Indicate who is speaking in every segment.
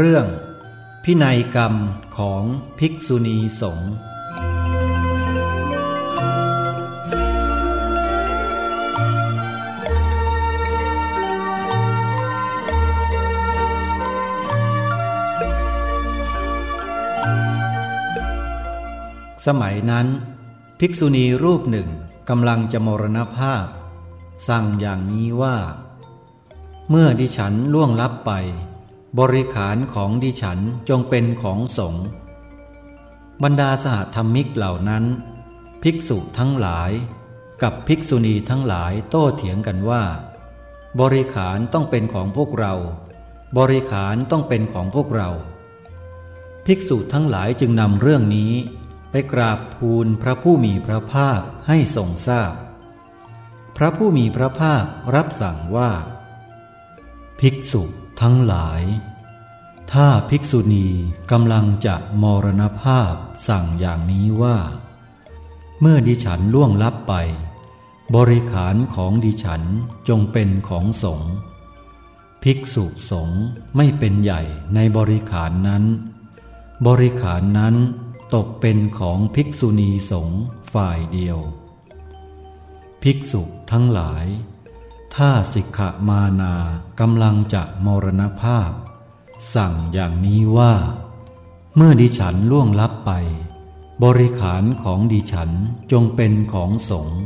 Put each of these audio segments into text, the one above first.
Speaker 1: เรื่อง พินัยกรรมของภิกษุณีสงฆ์สมัยนั้น ภิกษุณีรูปหนึ่งกำลังจะมรณภาพ สั่งอย่างนี้ว่า เมื่อดิฉันล่วงลับไป บริขารของดิฉันจงเป็นของสงฆ์บรรดาสหธรรมิกเหล่านั้น ภิกษุทั้งหลาย กับภิกษุณีทั้งหลายโต้เถียงกันว่า บริขารต้องเป็นของพวกเรา บริขารต้องเป็นของพวกเรา ภิกษุทั้งหลายจึงนำเรื่องนี้ ไปกราบทูลพระผู้มีพระภาคให้ทรงทราบพพระผู้มีพระภาครับสั่งว่า ภิกษุ ทั้งหลาย ถ้าภิกษุณีกำลังจะมรณภาพสั่งอย่างนี้ว่า เมื่อดิฉันล่วงลับไป บริขารของดิฉันจงเป็นของสงฆ์ภิกษุสงฆ์ไม่เป็นใหญ่ในบริขารนั้น บริขารนั้นตกเป็นของภิกษุณีสงฆ์ฝ่ายเดียว ภิกษุทั้งหลาย ถ้าสิกขมานากำลังจะมรณภาพ สั่งอย่างนี้ว่า เมื่อดิฉันล่วงลับไป บริขารของดิฉันจงเป็นของสงฆ์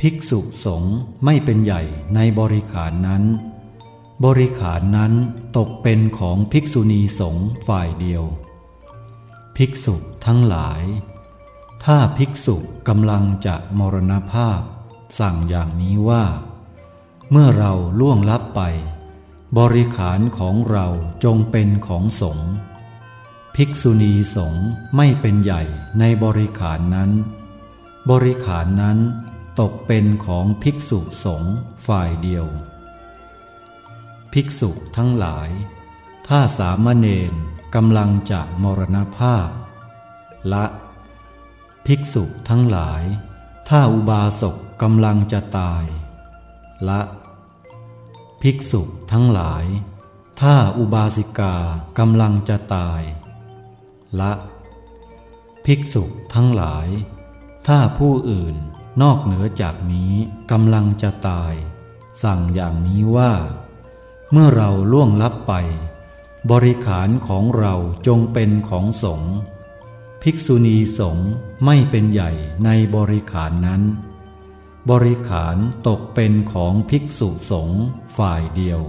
Speaker 1: ภิกษุสงฆ์ไม่เป็นใหญ่ในบริขารนั้น บริขารนั้นตกเป็นของภิกษุณีสงฆ์ฝ่ายเดียว ภิกษุทั้งหลาย ถ้าภิกษุกำลังจะมรณภาพ สั่งอย่างนี้ว่า เมื่อเราล่วงลับไป บริขารของเราจงเป็นของสงฆ์ภิกษุณีสงฆ์ไม่เป็นใหญ่ในบริขารนั้น บริขารนั้นตกเป็นของภิกษุสงฆ์ฝ่ายเดียว ภิกษุทั้งหลาย ถ้าสามเณรกำลังจะมรณภาพ ละ ภิกษุทั้งหลาย ถ้าอุบาสกกำลังจะตาย ละ ภิกษุทั้งหลาย ถ้าอุบาสิกากำลังจะตาย ละ ภิกษุทั้งหลาย ถ้าผู้อื่นนอกเหนือจากนี้กำลังจะตาย สั่งอย่างนี้ว่า เมื่อเราล่วงลับไป บริขารของเราจงเป็นของสงฆ์ภิกษุณีสงฆ์ไม่เป็นใหญ่ในบริขารนั้น บริขารตกเป็นของภิกษุสงฆ์ฝ่ายเดียว